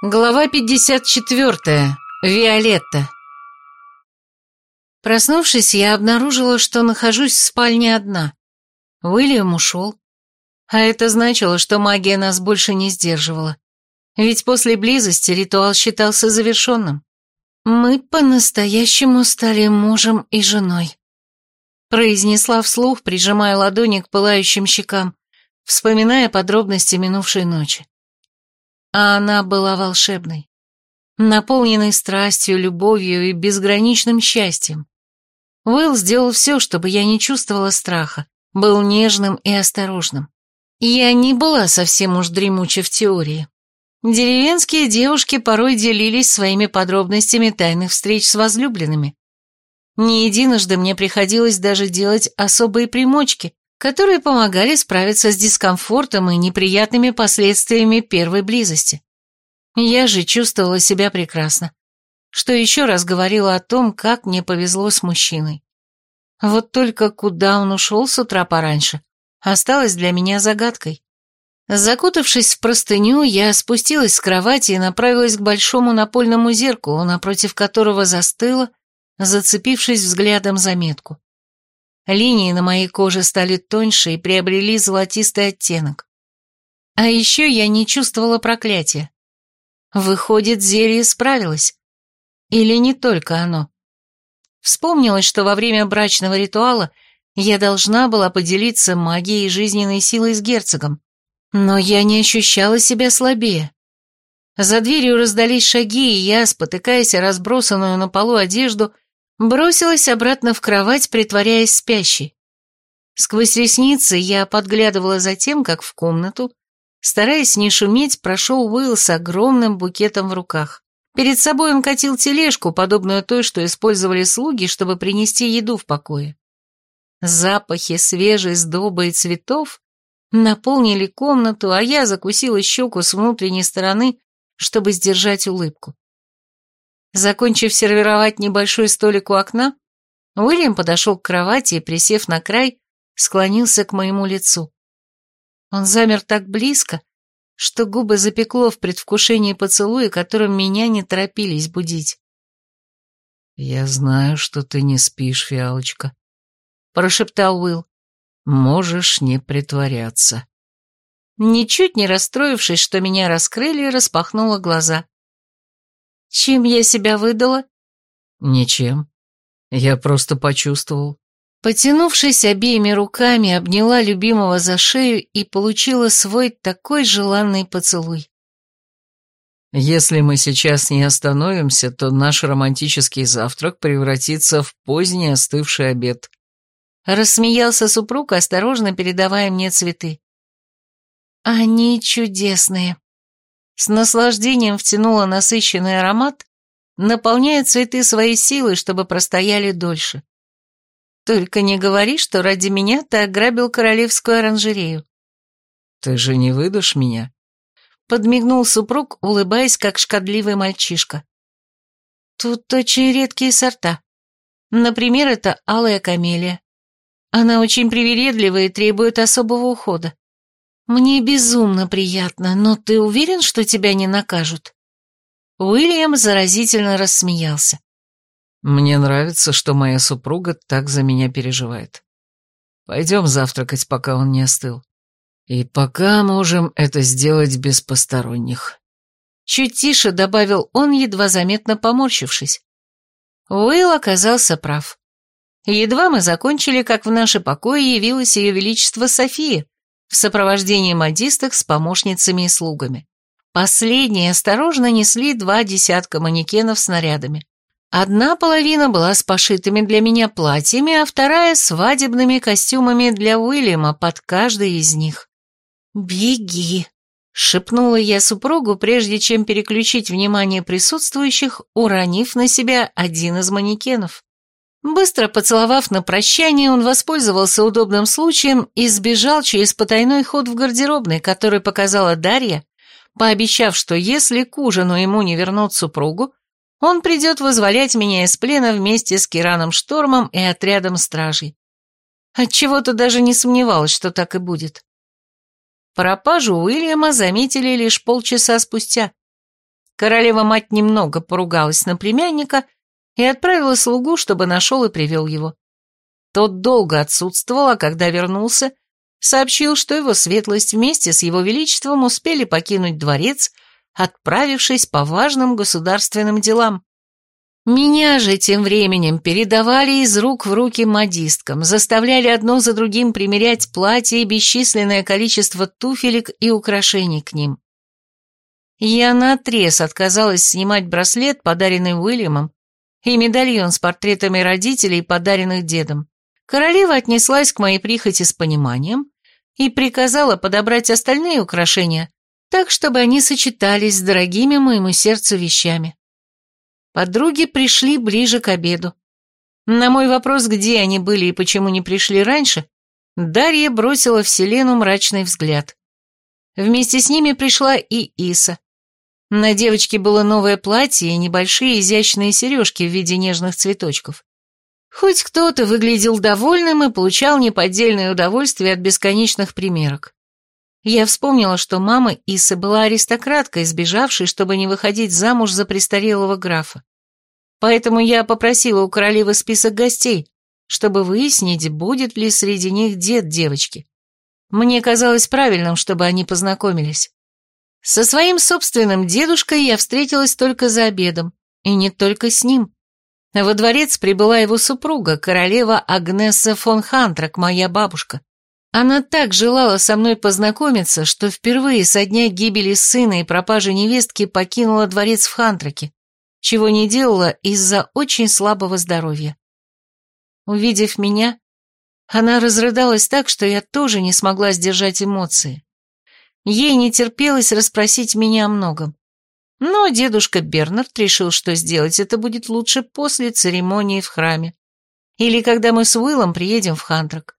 Глава 54. Виолетта. Проснувшись, я обнаружила, что нахожусь в спальне одна. Уильям ушел. А это значило, что магия нас больше не сдерживала. Ведь после близости ритуал считался завершенным. Мы по-настоящему стали мужем и женой. Произнесла вслух, прижимая ладони к пылающим щекам, вспоминая подробности минувшей ночи. А она была волшебной, наполненной страстью, любовью и безграничным счастьем. Уилл сделал все, чтобы я не чувствовала страха, был нежным и осторожным. Я не была совсем уж дремуча в теории. Деревенские девушки порой делились своими подробностями тайных встреч с возлюбленными. Не единожды мне приходилось даже делать особые примочки, которые помогали справиться с дискомфортом и неприятными последствиями первой близости. Я же чувствовала себя прекрасно, что еще раз говорила о том, как мне повезло с мужчиной. Вот только куда он ушел с утра пораньше, осталось для меня загадкой. Закутавшись в простыню, я спустилась с кровати и направилась к большому напольному зеркалу, напротив которого застыла, зацепившись взглядом за метку. Линии на моей коже стали тоньше и приобрели золотистый оттенок. А еще я не чувствовала проклятия. Выходит, зелье справилось. Или не только оно. Вспомнилось, что во время брачного ритуала я должна была поделиться магией и жизненной силой с герцогом. Но я не ощущала себя слабее. За дверью раздались шаги, и я, спотыкаясь о разбросанную на полу одежду, Бросилась обратно в кровать, притворяясь спящей. Сквозь ресницы я подглядывала за тем, как в комнату, стараясь не шуметь, прошел Уилл с огромным букетом в руках. Перед собой он катил тележку, подобную той, что использовали слуги, чтобы принести еду в покое. Запахи свежей сдобы и цветов наполнили комнату, а я закусила щеку с внутренней стороны, чтобы сдержать улыбку. Закончив сервировать небольшой столик у окна, Уильям подошел к кровати и, присев на край, склонился к моему лицу. Он замер так близко, что губы запекло в предвкушении поцелуя, которым меня не торопились будить. «Я знаю, что ты не спишь, фиалочка», — прошептал Уилл. «Можешь не притворяться». Ничуть не расстроившись, что меня раскрыли, распахнула глаза. Чем я себя выдала? Ничем. Я просто почувствовал. Потянувшись обеими руками, обняла любимого за шею и получила свой такой желанный поцелуй. Если мы сейчас не остановимся, то наш романтический завтрак превратится в поздний остывший обед. Рассмеялся супруг, осторожно передавая мне цветы. Они чудесные. С наслаждением втянула насыщенный аромат, наполняя цветы своей силой, чтобы простояли дольше. Только не говори, что ради меня ты ограбил королевскую оранжерею. Ты же не выдашь меня? Подмигнул супруг, улыбаясь, как шкодливый мальчишка. Тут очень редкие сорта. Например, это алая камелия. Она очень привередлива и требует особого ухода. «Мне безумно приятно, но ты уверен, что тебя не накажут?» Уильям заразительно рассмеялся. «Мне нравится, что моя супруга так за меня переживает. Пойдем завтракать, пока он не остыл. И пока можем это сделать без посторонних». Чуть тише добавил он, едва заметно поморщившись. Уилл оказался прав. Едва мы закончили, как в наши покои явилось ее величество София, в сопровождении модисток с помощницами и слугами. Последние осторожно несли два десятка манекенов с нарядами. Одна половина была с пошитыми для меня платьями, а вторая — свадебными костюмами для Уильяма под каждой из них. «Беги!» — шепнула я супругу, прежде чем переключить внимание присутствующих, уронив на себя один из манекенов. Быстро поцеловав на прощание, он воспользовался удобным случаем и сбежал через потайной ход в гардеробной, который показала Дарья, пообещав, что если к ужину ему не вернут супругу, он придет вызволять меня из плена вместе с Кираном Штормом и отрядом стражей. Отчего-то даже не сомневалась, что так и будет. Пропажу Уильяма заметили лишь полчаса спустя. Королева-мать немного поругалась на племянника и отправила слугу, чтобы нашел и привел его. Тот долго отсутствовал, а когда вернулся, сообщил, что его светлость вместе с его величеством успели покинуть дворец, отправившись по важным государственным делам. Меня же тем временем передавали из рук в руки модисткам, заставляли одно за другим примерять платья и бесчисленное количество туфелек и украшений к ним. Я наотрез отказалась снимать браслет, подаренный Уильямом, и медальон с портретами родителей, подаренных дедом. Королева отнеслась к моей прихоти с пониманием и приказала подобрать остальные украшения, так, чтобы они сочетались с дорогими моему сердцу вещами. Подруги пришли ближе к обеду. На мой вопрос, где они были и почему не пришли раньше, Дарья бросила в Селену мрачный взгляд. Вместе с ними пришла и Иса. На девочке было новое платье и небольшие изящные сережки в виде нежных цветочков. Хоть кто-то выглядел довольным и получал неподдельное удовольствие от бесконечных примерок. Я вспомнила, что мама Исы была аристократкой, сбежавшей, чтобы не выходить замуж за престарелого графа. Поэтому я попросила у королевы список гостей, чтобы выяснить, будет ли среди них дед девочки. Мне казалось правильным, чтобы они познакомились. Со своим собственным дедушкой я встретилась только за обедом, и не только с ним. Во дворец прибыла его супруга, королева Агнеса фон Хантрак, моя бабушка. Она так желала со мной познакомиться, что впервые со дня гибели сына и пропажи невестки покинула дворец в Хантраке, чего не делала из-за очень слабого здоровья. Увидев меня, она разрыдалась так, что я тоже не смогла сдержать эмоции. Ей не терпелось расспросить меня о многом. Но дедушка Бернард решил, что сделать это будет лучше после церемонии в храме. Или когда мы с Уиллом приедем в Хантрак.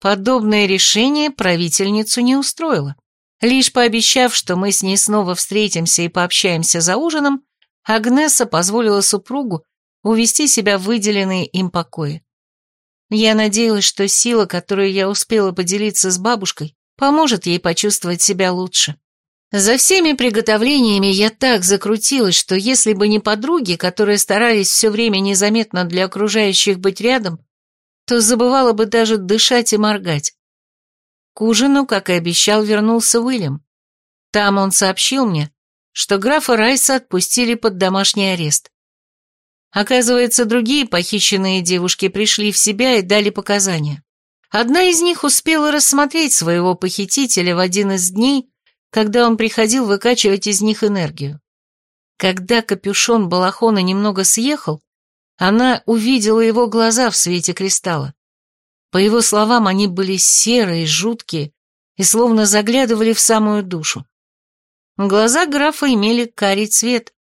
Подобное решение правительницу не устроило. Лишь пообещав, что мы с ней снова встретимся и пообщаемся за ужином, Агнеса позволила супругу увести себя в выделенные им покои. Я надеялась, что сила, которую я успела поделиться с бабушкой, поможет ей почувствовать себя лучше. За всеми приготовлениями я так закрутилась, что если бы не подруги, которые старались все время незаметно для окружающих быть рядом, то забывала бы даже дышать и моргать. К ужину, как и обещал, вернулся Уильям. Там он сообщил мне, что графа Райса отпустили под домашний арест. Оказывается, другие похищенные девушки пришли в себя и дали показания. Одна из них успела рассмотреть своего похитителя в один из дней, когда он приходил выкачивать из них энергию. Когда капюшон балахона немного съехал, она увидела его глаза в свете кристалла. По его словам, они были серые, жуткие и словно заглядывали в самую душу. Глаза графа имели карий цвет,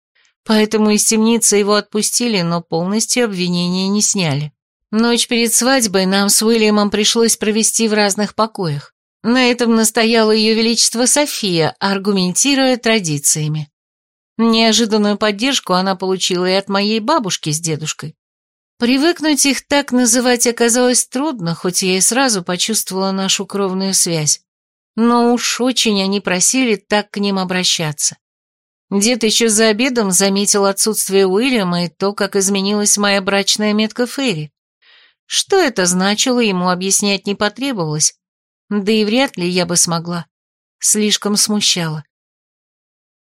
поэтому из темницы его отпустили, но полностью обвинения не сняли. Ночь перед свадьбой нам с Уильямом пришлось провести в разных покоях. На этом настояла ее величество София, аргументируя традициями. Неожиданную поддержку она получила и от моей бабушки с дедушкой. Привыкнуть их так называть оказалось трудно, хоть я и сразу почувствовала нашу кровную связь. Но уж очень они просили так к ним обращаться. Дед еще за обедом заметил отсутствие Уильяма и то, как изменилась моя брачная метка Ферри. Что это значило, ему объяснять не потребовалось, да и вряд ли я бы смогла. Слишком смущало.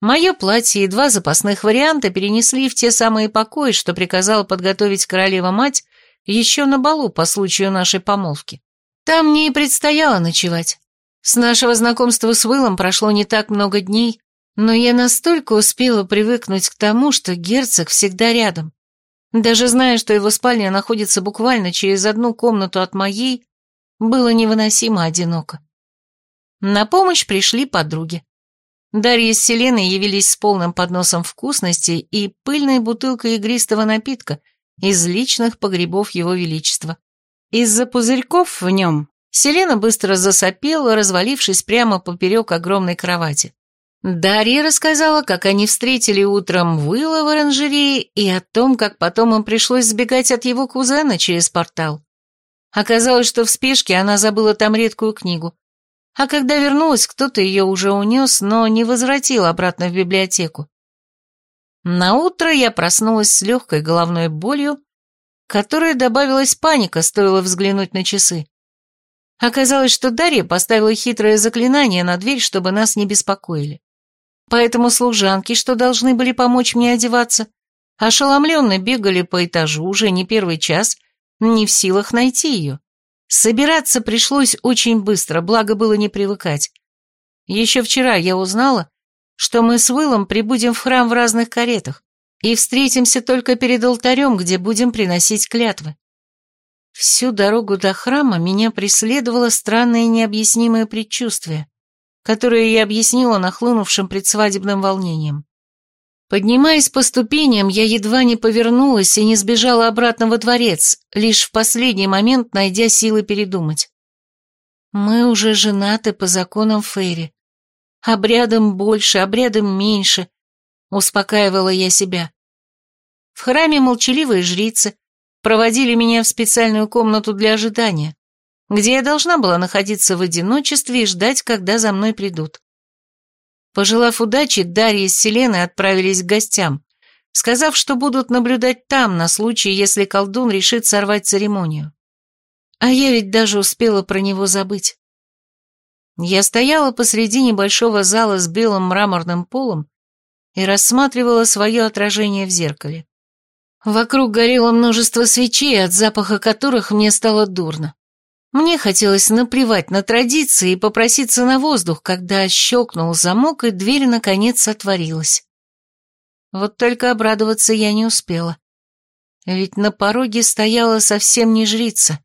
Мое платье и два запасных варианта перенесли в те самые покои, что приказала подготовить королева-мать еще на балу по случаю нашей помолвки. Там мне и предстояло ночевать. С нашего знакомства с Уиллом прошло не так много дней, но я настолько успела привыкнуть к тому, что герцог всегда рядом. Даже зная, что его спальня находится буквально через одну комнату от моей, было невыносимо одиноко. На помощь пришли подруги. Дарья с Селеной явились с полным подносом вкусностей и пыльной бутылкой игристого напитка из личных погребов его величества. Из-за пузырьков в нем Селена быстро засопела, развалившись прямо поперек огромной кровати. Дарья рассказала, как они встретили утром Уилла в оранжерее и о том, как потом им пришлось сбегать от его кузена через портал. Оказалось, что в спешке она забыла там редкую книгу. А когда вернулась, кто-то ее уже унес, но не возвратил обратно в библиотеку. Наутро я проснулась с легкой головной болью, которой добавилась паника, стоило взглянуть на часы. Оказалось, что Дарья поставила хитрое заклинание на дверь, чтобы нас не беспокоили. Поэтому служанки, что должны были помочь мне одеваться, ошеломленно бегали по этажу уже не первый час, не в силах найти ее. Собираться пришлось очень быстро, благо было не привыкать. Еще вчера я узнала, что мы с Вылом прибудем в храм в разных каретах и встретимся только перед алтарем, где будем приносить клятвы. Всю дорогу до храма меня преследовало странное необъяснимое предчувствие, которое я объяснила нахлынувшим предсвадебным волнением. Поднимаясь по ступеням, я едва не повернулась и не сбежала обратно во дворец, лишь в последний момент найдя силы передумать. Мы уже женаты по законам Фейри. Обрядом больше, обрядом меньше, успокаивала я себя. В храме молчаливые жрицы, проводили меня в специальную комнату для ожидания, где я должна была находиться в одиночестве и ждать, когда за мной придут. Пожелав удачи, Дарья с Селеной отправились к гостям, сказав, что будут наблюдать там на случай, если колдун решит сорвать церемонию. А я ведь даже успела про него забыть. Я стояла посреди небольшого зала с белым мраморным полом и рассматривала свое отражение в зеркале. Вокруг горело множество свечей, от запаха которых мне стало дурно. Мне хотелось наплевать на традиции и попроситься на воздух, когда щелкнул замок, и дверь наконец отворилась. Вот только обрадоваться я не успела. Ведь на пороге стояла совсем не жрица,